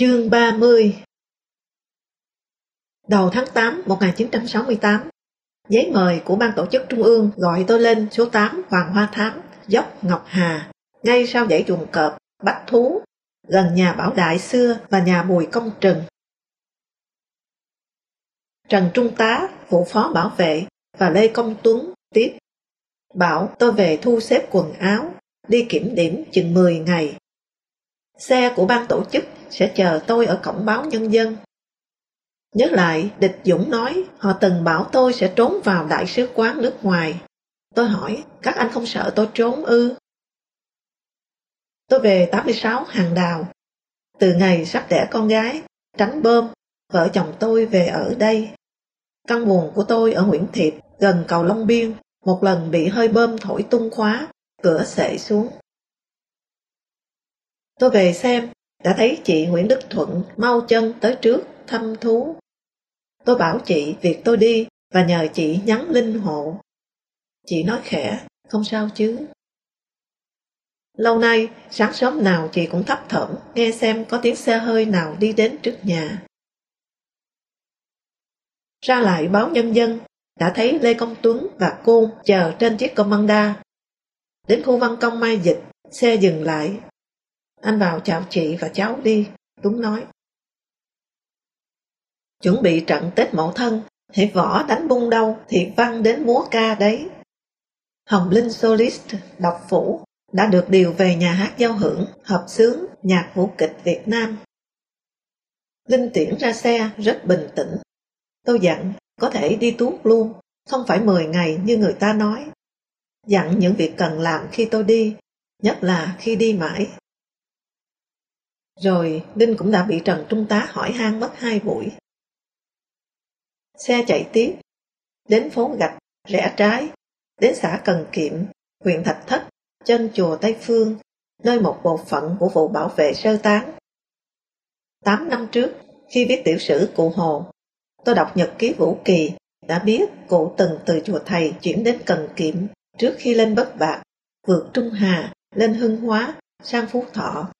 Chương 30 Đầu tháng 8 1968, giấy mời của ban tổ chức trung ương gọi tôi lên số 8 Hoàng Hoa Thám, dốc Ngọc Hà, ngay sau dãy chuồng cọp, Bách Thú, gần nhà Bảo Đại xưa và nhà Bùi Công Trừng. Trần Trung Tá, vụ phó bảo vệ và Lê Công Tuấn tiếp. Bảo tôi về thu xếp quần áo, đi kiểm điểm chừng 10 ngày. Xe của ban tổ chức sẽ chờ tôi ở cổng báo nhân dân. Nhớ lại, địch Dũng nói họ từng bảo tôi sẽ trốn vào đại sứ quán nước ngoài. Tôi hỏi, các anh không sợ tôi trốn ư? Tôi về 86 hàng đào. Từ ngày sắp đẻ con gái, tránh bơm, vợ chồng tôi về ở đây. Căn buồn của tôi ở Nguyễn Thiệp, gần cầu Long Biên, một lần bị hơi bơm thổi tung khóa, cửa sệ xuống. Tôi về xem, đã thấy chị Nguyễn Đức Thuận mau chân tới trước thăm thú. Tôi bảo chị việc tôi đi và nhờ chị nhắn linh hộ. Chị nói khẽ, không sao chứ. Lâu nay, sáng sớm nào chị cũng thấp thỏm nghe xem có tiếng xe hơi nào đi đến trước nhà. Ra lại báo nhân dân, đã thấy Lê Công Tuấn và cô chờ trên chiếc commanda. Đến khu văn công Mai Dịch, xe dừng lại. Anh vào chào chị và cháu đi, Tuấn nói. Chuẩn bị trận Tết Mậu Thân, hệ võ đánh bung đâu thì văn đến múa ca đấy. Hồng Linh Solist, đọc phủ, đã được điều về nhà hát giao hưởng, hợp xướng, nhạc vũ kịch Việt Nam. Linh tiễn ra xe rất bình tĩnh. Tôi dặn có thể đi tuốt luôn, không phải 10 ngày như người ta nói. Dặn những việc cần làm khi tôi đi, nhất là khi đi mãi. Rồi Linh cũng đã bị Trần Trung tá hỏi han mất hai buổi. Xe chạy tiếp, đến phố gạch, rẽ trái, đến xã Cần Kiệm, huyện Thạch Thất, chân chùa Tây Phương, nơi một bộ phận của vụ bảo vệ sơ tán. Tám năm trước, khi viết tiểu sử cụ Hồ, tôi đọc nhật ký Vũ Kỳ đã biết cụ từng từ chùa thầy chuyển đến Cần Kiệm trước khi lên Bất Bạc, vượt Trung Hà, lên Hưng Hóa, sang Phú Thọ.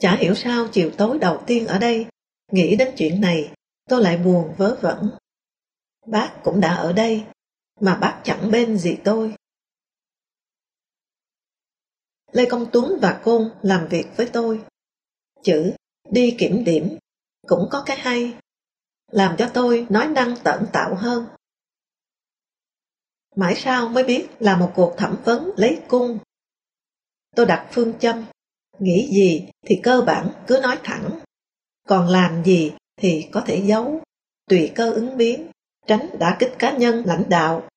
Chả hiểu sao chiều tối đầu tiên ở đây, nghĩ đến chuyện này, tôi lại buồn vớ vẩn. Bác cũng đã ở đây, mà bác chẳng bên gì tôi. Lê Công Tuấn và Côn làm việc với tôi. Chữ đi kiểm điểm cũng có cái hay, làm cho tôi nói năng tận tạo hơn. Mãi sau mới biết là một cuộc thẩm vấn lấy cung. Tôi đặt phương châm, nghĩ gì thì cơ bản cứ nói thẳng, còn làm gì thì có thể giấu, tùy cơ ứng biến, tránh đả kích cá nhân lãnh đạo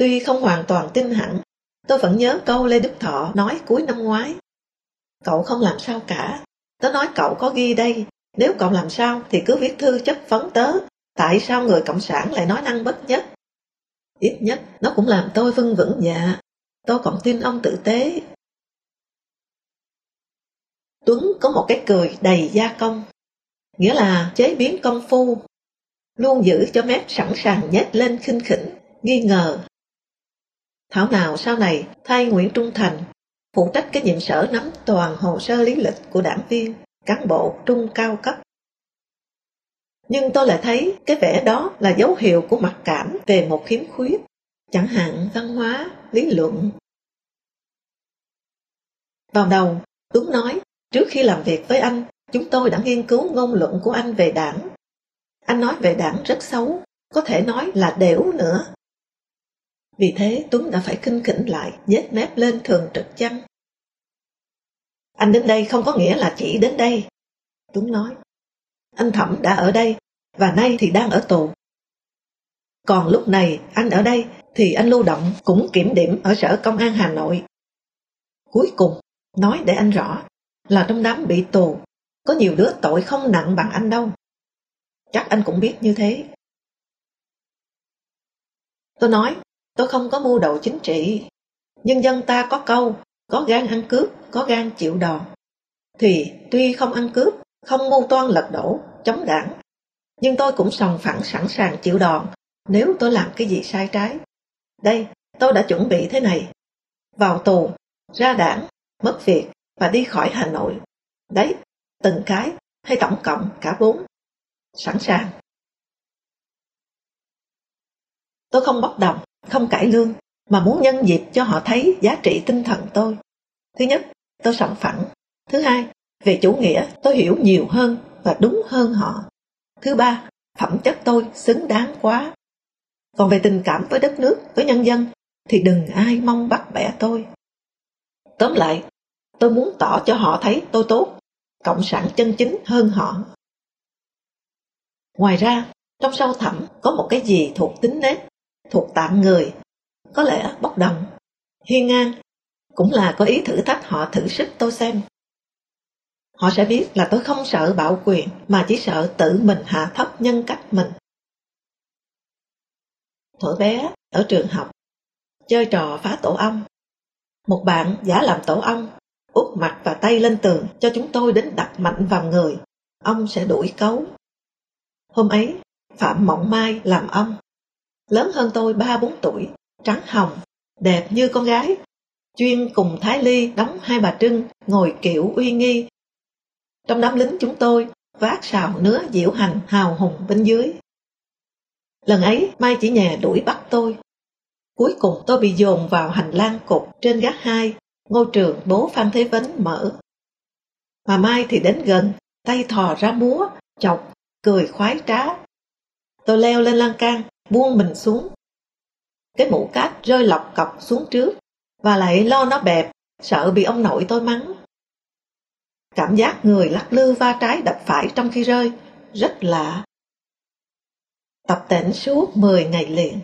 Tuy không hoàn toàn tin hẳn, tôi vẫn nhớ câu Lê Đức Thọ nói cuối năm ngoái. Cậu không làm sao cả. Tớ nói cậu có ghi đây, nếu cậu làm sao thì cứ viết thư chất vấn tớ. Tại sao người Cộng sản lại nói năng bất nhất? Ít nhất, nó cũng làm tôi vưng vững dạ. Tôi còn tin ông tử tế. Tuấn có một cái cười đầy gia công. Nghĩa là chế biến công phu. Luôn giữ cho mép sẵn sàng nhét lên khinh khỉnh, nghi ngờ Thảo nào sau này thay Nguyễn Trung Thành phụ trách cái nhiệm sở nắm toàn hồ sơ lý lịch của đảng viên, cán bộ trung cao cấp. Nhưng tôi lại thấy cái vẻ đó là dấu hiệu của mặc cảm về một khiếm khuyết, chẳng hạn văn hóa, lý luận. Vào đầu, Tuấn nói, trước khi làm việc với anh, chúng tôi đã nghiên cứu ngôn luận của anh về đảng. Anh nói về đảng rất xấu, có thể nói là đểu nữa. Vì thế Tuấn đã phải kinh khỉnh lại, nhếch mép lên thường trực chăng. Anh đến đây không có nghĩa là chỉ đến đây. Tuấn nói. Anh Thẩm đã ở đây, và nay thì đang ở tù. Còn lúc này anh ở đây thì anh lưu động cũng kiểm điểm ở sở công an Hà Nội. Cuối cùng, nói để anh rõ, là trong đám bị tù, có nhiều đứa tội không nặng bằng anh đâu. Chắc anh cũng biết như thế. Tôi nói, Tôi không có mưu đầu chính trị. nhân dân ta có câu, có gan ăn cướp, có gan chịu đòn. Thì tuy không ăn cướp, không mưu toan lật đổ, chống đảng, nhưng tôi cũng sòng phẳng sẵn sàng chịu đòn nếu tôi làm cái gì sai trái. Đây, tôi đã chuẩn bị thế này. Vào tù, ra đảng, mất việc, và đi khỏi Hà Nội. Đấy, từng cái hay tổng cộng cả bốn. Sẵn sàng. Tôi không bốc đồng, không cải lương, mà muốn nhân dịp cho họ thấy giá trị tinh thần tôi. Thứ nhất, tôi sòng phẳng. Thứ hai, về chủ nghĩa tôi hiểu nhiều hơn và đúng hơn họ. Thứ ba, phẩm chất tôi xứng đáng quá. Còn về tình cảm với đất nước, với nhân dân, thì đừng ai mong bắt bẻ tôi. Tóm lại, tôi muốn tỏ cho họ thấy tôi tốt, cộng sản chân chính hơn họ. Ngoài ra, trong sâu thẳm có một cái gì thuộc tính nết, thuộc tạng người, có lẽ bốc đồng, hiên ngang, cũng là có ý thử thách họ thử sức tôi xem. Họ sẽ biết là tôi không sợ bạo quyền mà chỉ sợ tự mình hạ thấp nhân cách mình. Thuở bé, ở trường học, chơi trò phá tổ ong. Một bạn giả làm tổ ong, úp mặt và tay lên tường cho chúng tôi đến đặt mạnh vào người. Ông sẽ đuổi cấu. Hôm ấy, Phạm Mộng Mai làm ông. Lớn hơn tôi ba bốn tuổi, trắng hồng, đẹp như con gái. Chuyên cùng Thái Ly đóng hai bà Trưng, ngồi kiểu uy nghi. Trong đám lính chúng tôi, vác xào nứa diễu hành hào hùng bên dưới. Lần ấy, Mai chỉ nhà đuổi bắt tôi. Cuối cùng tôi bị dồn vào hành lang cục trên gác hai, ngôi trường bố Phan Thế Vấn mở. Mà Mai thì đến gần, tay thò ra múa, chọc, cười khoái trá. Tôi leo lên lan can, buông mình xuống. Cái mũ cát rơi lọc cọc xuống trước, và lại lo nó bẹp, sợ bị ông nội tôi mắng. Cảm giác người lắc lư va trái đập phải trong khi rơi, rất lạ. Tập tễnh suốt 10 ngày liền.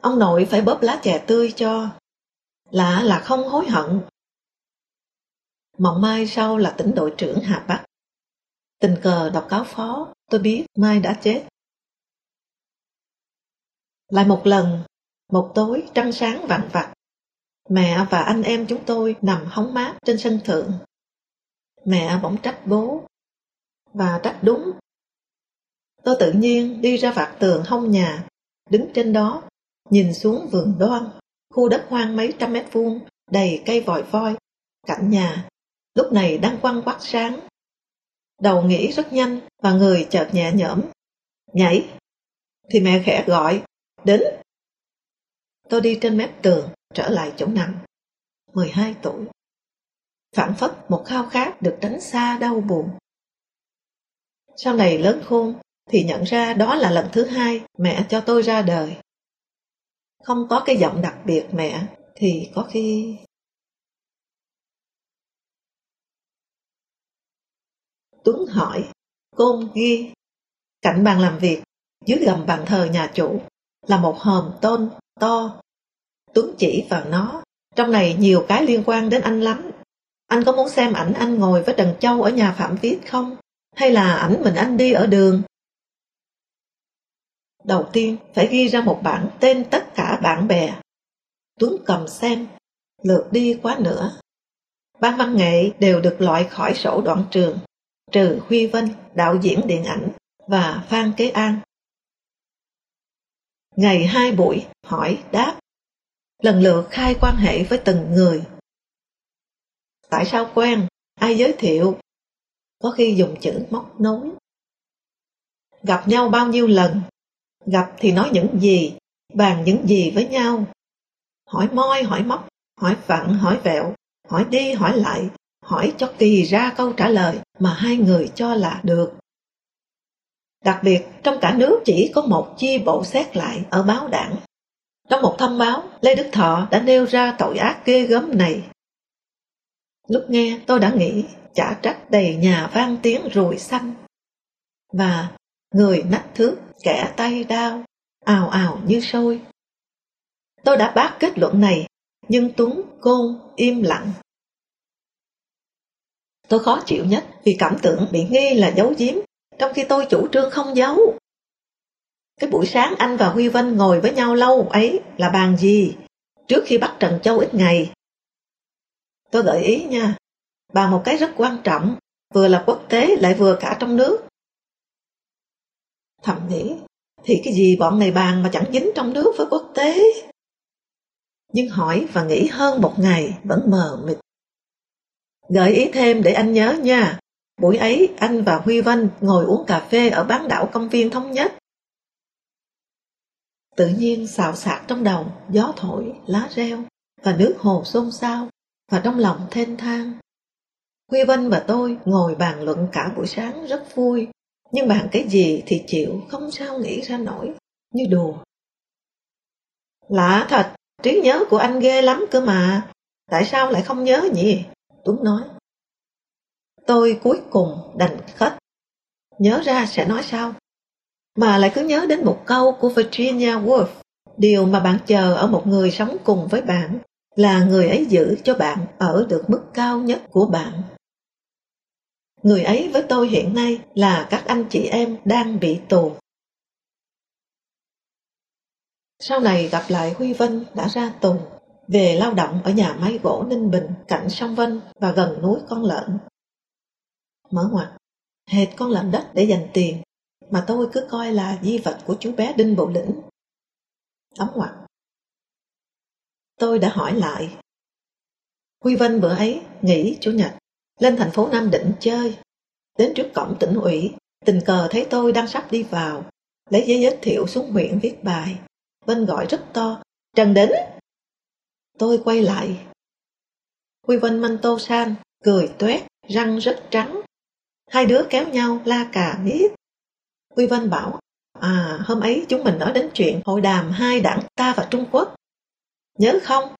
Ông nội phải bóp lá chè tươi cho. Lạ là không hối hận. Mộng mai sau là tỉnh đội trưởng Hà Bắc. Tình cờ đọc cáo phó, tôi biết Mai đã chết. Lại một lần, một tối trăng sáng vặn vặt, mẹ và anh em chúng tôi nằm hóng mát trên sân thượng. Mẹ bỗng trách bố, và trách đúng. Tôi tự nhiên đi ra vạt tường hông nhà, đứng trên đó, nhìn xuống vườn đoan, khu đất hoang mấy trăm mét vuông, đầy cây vòi voi, cạnh nhà, lúc này đang quăng quắc sáng. Đầu nghĩ rất nhanh và người chợt nhẹ nhõm. Nhảy! Thì mẹ khẽ gọi, đến! Tôi đi trên mép tường, trở lại chỗ nằm. 12 tuổi. Phản phất một khao khát được tránh xa đau buồn. Sau này lớn khôn thì nhận ra đó là lần thứ hai mẹ cho tôi ra đời. Không có cái giọng đặc biệt mẹ thì có khi... Tuấn hỏi, Côn ghi, cạnh bàn làm việc, dưới gầm bàn thờ nhà chủ, là một hòm tôn to. Tuấn chỉ vào nó, trong này nhiều cái liên quan đến anh lắm. Anh có muốn xem ảnh anh ngồi với Trần Châu ở nhà Phạm Viết không? Hay là ảnh mình anh đi ở đường? Đầu tiên phải ghi ra một bảng tên tất cả bạn bè. Tuấn cầm xem, lượt đi quá nữa. Ban văn nghệ đều được loại khỏi sổ đoạn trường, trừ Huy Vân, đạo diễn điện ảnh, và Phan Kế An. Ngày hai buổi, hỏi, đáp, lần lượt khai quan hệ với từng người. Tại sao quen? Ai giới thiệu? Có khi dùng chữ móc nối. Gặp nhau bao nhiêu lần? Gặp thì nói những gì? Bàn những gì với nhau? Hỏi moi, hỏi móc, hỏi vặn, hỏi vẹo, hỏi đi, hỏi lại, hỏi cho kỳ ra câu trả lời mà hai người cho là được. Đặc biệt, trong cả nước chỉ có một chi bộ xét lại ở báo đảng. Trong một thông báo, Lê Đức Thọ đã nêu ra tội ác ghê gớm này. Lúc nghe tôi đã nghĩ chả trách đầy nhà vang tiếng rùi xanh. Và người nách thước, kẻ tay đao, ào ào như sôi. Tôi đã bác kết luận này, nhưng Tuấn, Côn im lặng. Tôi khó chịu nhất vì cảm tưởng bị nghi là giấu giếm, trong khi tôi chủ trương không giấu. Cái buổi sáng anh và Huy Vân ngồi với nhau lâu ấy là bàn gì? Trước khi bắt Trần Châu ít ngày. Tôi gợi ý nha, bàn một cái rất quan trọng, vừa là quốc tế lại vừa cả trong nước. Thầm nghĩ, thì cái gì bọn này bàn mà chẳng dính trong nước với quốc tế. Nhưng hỏi và nghĩ hơn một ngày vẫn mờ mịt. Gợi ý thêm để anh nhớ nha. Buổi ấy, anh và Huy Vân ngồi uống cà phê ở bán đảo công viên thống nhất. Tự nhiên xào xạc trong đầu, gió thổi, lá reo, và nước hồ xôn xao, và trong lòng thênh thang. Huy Vân và tôi ngồi bàn luận cả buổi sáng rất vui, nhưng bạn cái gì thì chịu không sao nghĩ ra nổi, như đùa. Lạ thật, trí nhớ của anh ghê lắm cơ mà, tại sao lại không nhớ nhỉ? Tuấn nói. Tôi cuối cùng đành khất. Nhớ ra sẽ nói sao? Mà lại cứ nhớ đến một câu của Virginia Woolf. Điều mà bạn chờ ở một người sống cùng với bạn là người ấy giữ cho bạn ở được mức cao nhất của bạn. Người ấy với tôi hiện nay là các anh chị em đang bị tù. Sau này gặp lại Huy Vân đã ra tù, về lao động ở nhà máy gỗ Ninh Bình cạnh sông Vân và gần núi Con Lợn. Mở ngoặt, hệt con lợn đất để dành tiền mà tôi cứ coi là di vật của chú bé Đinh Bộ Lĩnh. Đóng ngoặt. Tôi đã hỏi lại. Huy Vân bữa ấy nghỉ Chủ nhật, lên thành phố Nam Định chơi. Đến trước cổng tỉnh ủy, tình cờ thấy tôi đang sắp đi vào, lấy giấy giới thiệu xuống huyện viết bài. Vân gọi rất to, Trần Đính! Tôi quay lại. Quy Vân manh tô san, cười tuét, răng rất trắng. Hai đứa kéo nhau la cà miết. Quy Vân bảo, à hôm ấy chúng mình nói đến chuyện hội đàm hai đảng ta và Trung Quốc. Nhớ không?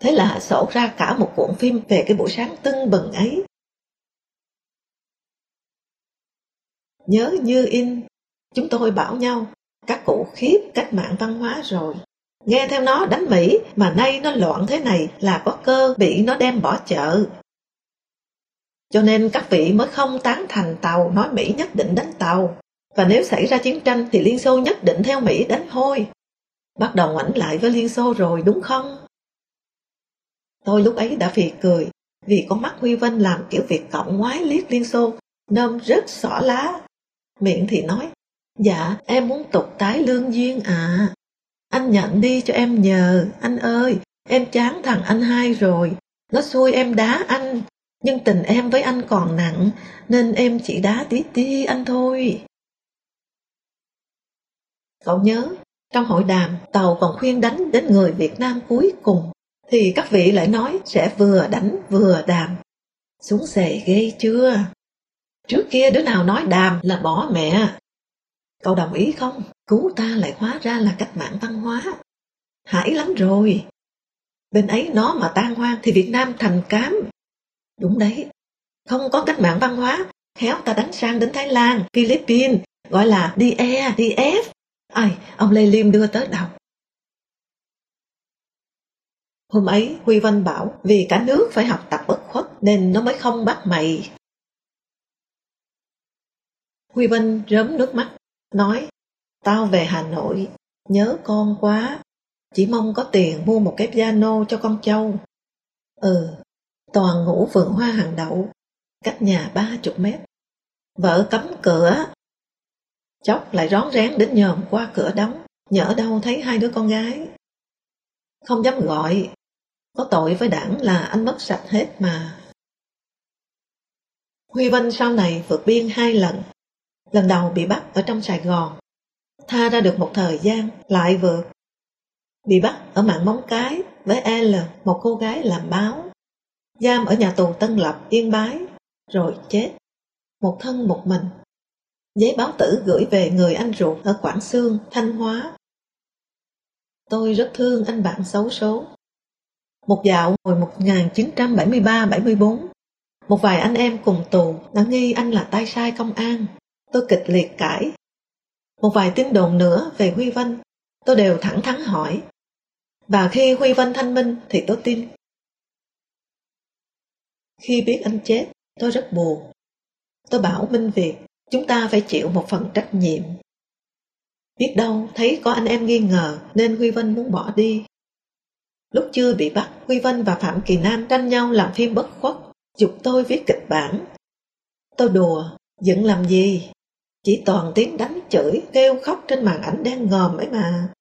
Thế là sổ ra cả một cuộn phim về cái buổi sáng tưng bừng ấy. Nhớ như in, chúng tôi bảo nhau, các cụ khiếp cách mạng văn hóa rồi. Nghe theo nó đánh Mỹ mà nay nó loạn thế này là có cơ bị nó đem bỏ chợ. Cho nên các vị mới không tán thành Tàu nói Mỹ nhất định đánh Tàu. Và nếu xảy ra chiến tranh thì Liên Xô nhất định theo Mỹ đánh thôi. Bắt đầu ngoảnh lại với Liên Xô rồi đúng không? Tôi lúc ấy đã phì cười vì con mắt Huy Vân làm kiểu việc cộng ngoái liếc Liên Xô, nôm rất xỏ lá. Miệng thì nói, dạ em muốn tục tái lương duyên à. Anh nhận đi cho em nhờ, anh ơi, em chán thằng anh hai rồi. Nó xui em đá anh, nhưng tình em với anh còn nặng, nên em chỉ đá tí tí anh thôi. Cậu nhớ, trong hội đàm, tàu còn khuyên đánh đến người Việt Nam cuối cùng, thì các vị lại nói sẽ vừa đánh vừa đàm. Xuống xề ghê chưa? Trước kia đứa nào nói đàm là bỏ mẹ. Cậu đồng ý không? Cứu ta lại hóa ra là cách mạng văn hóa. Hãi lắm rồi. Bên ấy nó mà tan hoang thì Việt Nam thành cám. Đúng đấy. Không có cách mạng văn hóa, khéo ta đánh sang đến Thái Lan, Philippines, gọi là DE, DF. Ai, ông Lê Liêm đưa tới đâu? Hôm ấy Huy Văn bảo vì cả nước phải học tập bất khuất nên nó mới không bắt mày. Huy văn rớm nước mắt, nói Tao về Hà Nội, nhớ con quá, chỉ mong có tiền mua một cái piano cho con châu. Ừ, toàn ngủ vườn hoa hàng đậu, cách nhà ba chục mét. Vợ cấm cửa. chóc lại rón rén đến nhòm qua cửa đóng, nhỡ đâu thấy hai đứa con gái. Không dám gọi, có tội với đảng là anh mất sạch hết mà. Huy Vân sau này vượt biên hai lần. Lần đầu bị bắt ở trong Sài Gòn, tha ra được một thời gian, lại vượt. Bị bắt ở mạng móng cái với L, một cô gái làm báo. Giam ở nhà tù Tân Lập, Yên Bái, rồi chết. Một thân một mình. Giấy báo tử gửi về người anh ruột ở Quảng Sương, Thanh Hóa. Tôi rất thương anh bạn xấu số. Một dạo hồi 1973-74, một vài anh em cùng tù đã nghi anh là tay sai công an. Tôi kịch liệt cãi một vài tin đồn nữa về Huy Vân, tôi đều thẳng thắn hỏi. Và khi Huy Vân thanh minh thì tôi tin. Khi biết anh chết, tôi rất buồn. Tôi bảo Minh Việt, chúng ta phải chịu một phần trách nhiệm. Biết đâu thấy có anh em nghi ngờ nên Huy Vân muốn bỏ đi. Lúc chưa bị bắt, Huy Vân và Phạm Kỳ Nam tranh nhau làm phim bất khuất, dục tôi viết kịch bản. Tôi đùa, dựng làm gì? Chỉ toàn tiếng đánh chửi, kêu khóc trên màn ảnh đen ngòm ấy mà.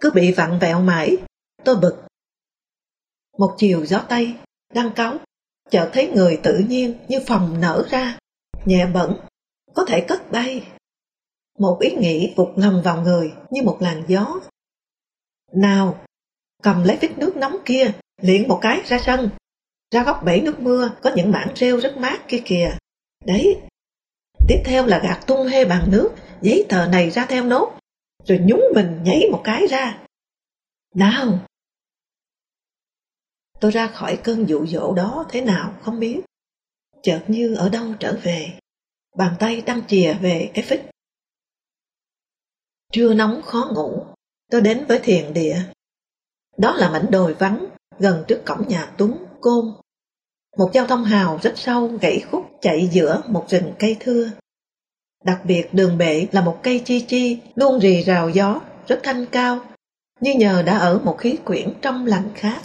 Cứ bị vặn vẹo mãi, Tôi bực. Một chiều gió Tây, đang cáu, chợt thấy người tự nhiên như phòng nở ra, nhẹ bẩn, có thể cất bay. Một ý nghĩ vụt lòng vào người như một làn gió. Nào, cầm lấy vít nước nóng kia, liền một cái ra sân. Ra góc bể nước mưa có những mảng rêu rất mát kia kìa. Đấy. Tiếp theo là gạt tung hê bằng nước, giấy tờ này ra theo nốt, rồi nhúng mình nhảy một cái ra. Nào! Tôi ra khỏi cơn dụ dỗ đó thế nào không biết. Chợt như ở đâu trở về, bàn tay đang chìa về cái phích. Trưa nóng khó ngủ, tôi đến với thiền địa. Đó là mảnh đồi vắng, gần trước cổng nhà túng Côn. Một giao thông hào rất sâu gãy khúc chạy giữa một rừng cây thưa. Đặc biệt đường bệ là một cây chi chi luôn rì rào gió, rất thanh cao, như nhờ đã ở một khí quyển trong lành khác.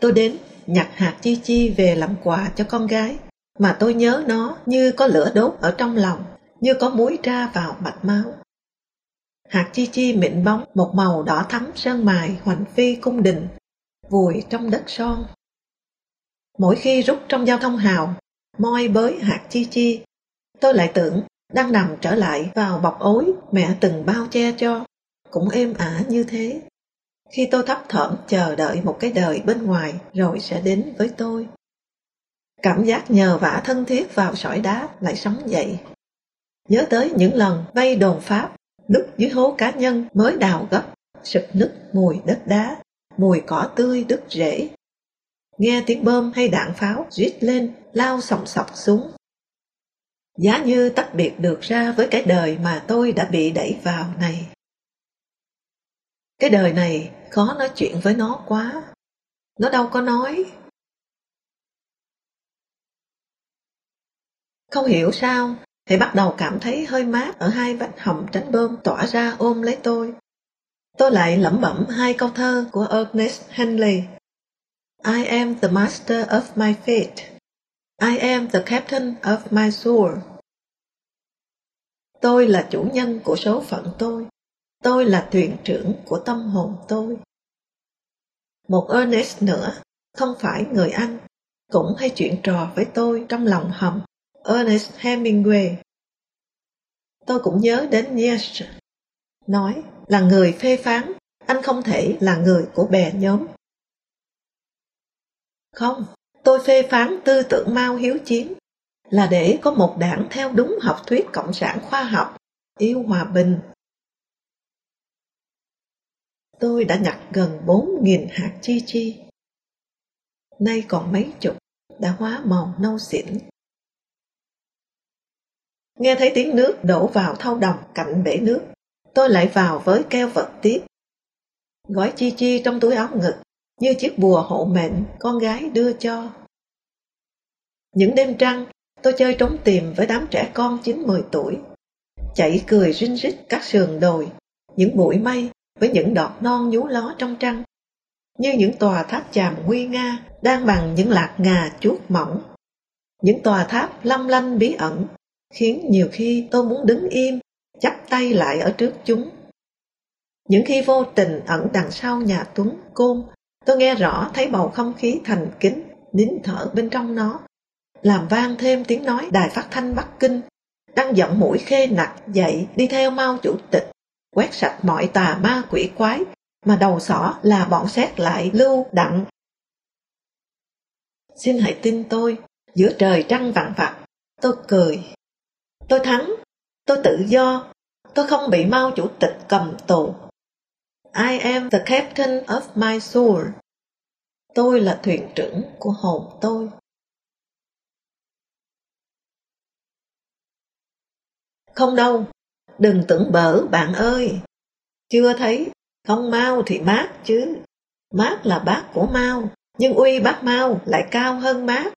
Tôi đến nhặt hạt chi chi về làm quà cho con gái, mà tôi nhớ nó như có lửa đốt ở trong lòng, như có muối ra vào mạch máu. Hạt chi chi mịn bóng một màu đỏ thắm sơn mài hoành phi cung đình, vùi trong đất son. Mỗi khi rút trong giao thông hào, moi bới hạt chi chi, tôi lại tưởng đang nằm trở lại vào bọc ối mẹ từng bao che cho, cũng êm ả như thế. Khi tôi thấp thỏm chờ đợi một cái đời bên ngoài rồi sẽ đến với tôi. Cảm giác nhờ vả thân thiết vào sỏi đá lại sống dậy. Nhớ tới những lần vây đồn Pháp, lúc dưới hố cá nhân mới đào gấp, sực nứt mùi đất đá, mùi cỏ tươi đứt rễ. Nghe tiếng bơm hay đạn pháo rít lên, lao sòng sọc xuống. Giá như tách biệt được ra với cái đời mà tôi đã bị đẩy vào này. Cái đời này khó nói chuyện với nó quá. Nó đâu có nói. Không hiểu sao, thì bắt đầu cảm thấy hơi mát ở hai vách hầm tránh bơm tỏa ra ôm lấy tôi. Tôi lại lẩm bẩm hai câu thơ của Ernest Henley. I am the master of my fate. I am the captain of my soul. Tôi là chủ nhân của số phận tôi. Tôi là thuyền trưởng của tâm hồn tôi. Một Ernest nữa, không phải người Anh, cũng hay chuyện trò với tôi trong lòng hầm Ernest Hemingway. Tôi cũng nhớ đến Nietzsche, nói là người phê phán, anh không thể là người của bè nhóm. Không, tôi phê phán tư tưởng Mao hiếu chiến là để có một đảng theo đúng học thuyết cộng sản khoa học, yêu hòa bình, tôi đã nhặt gần bốn nghìn hạt chi chi. Nay còn mấy chục, đã hóa màu nâu xỉn. Nghe thấy tiếng nước đổ vào thau đồng cạnh bể nước, tôi lại vào với keo vật tiếp. Gói chi chi trong túi áo ngực, như chiếc bùa hộ mệnh con gái đưa cho. Những đêm trăng, tôi chơi trốn tìm với đám trẻ con chín mười tuổi, chạy cười rinh rít các sườn đồi, những bụi mây với những đọt non nhú ló trong trăng, như những tòa tháp chàm nguy nga đang bằng những lạc ngà chuốt mỏng. Những tòa tháp lâm lanh bí ẩn, khiến nhiều khi tôi muốn đứng im, chắp tay lại ở trước chúng. Những khi vô tình ẩn đằng sau nhà Tuấn, Côn, tôi nghe rõ thấy bầu không khí thành kính, nín thở bên trong nó, làm vang thêm tiếng nói đài phát thanh Bắc Kinh, đang giọng mũi khê nặc dậy đi theo mau chủ tịch quét sạch mọi tà ma quỷ quái, mà đầu sỏ là bọn xét lại lưu đặng. Xin hãy tin tôi, giữa trời trăng vạn vặt, tôi cười. Tôi thắng, tôi tự do, tôi không bị mau chủ tịch cầm tù. I am the captain of my soul. Tôi là thuyền trưởng của hồn tôi. Không đâu, đừng tưởng bở bạn ơi. Chưa thấy, không mau thì mát chứ. Mát là bác của mau, nhưng uy bác mau lại cao hơn mát.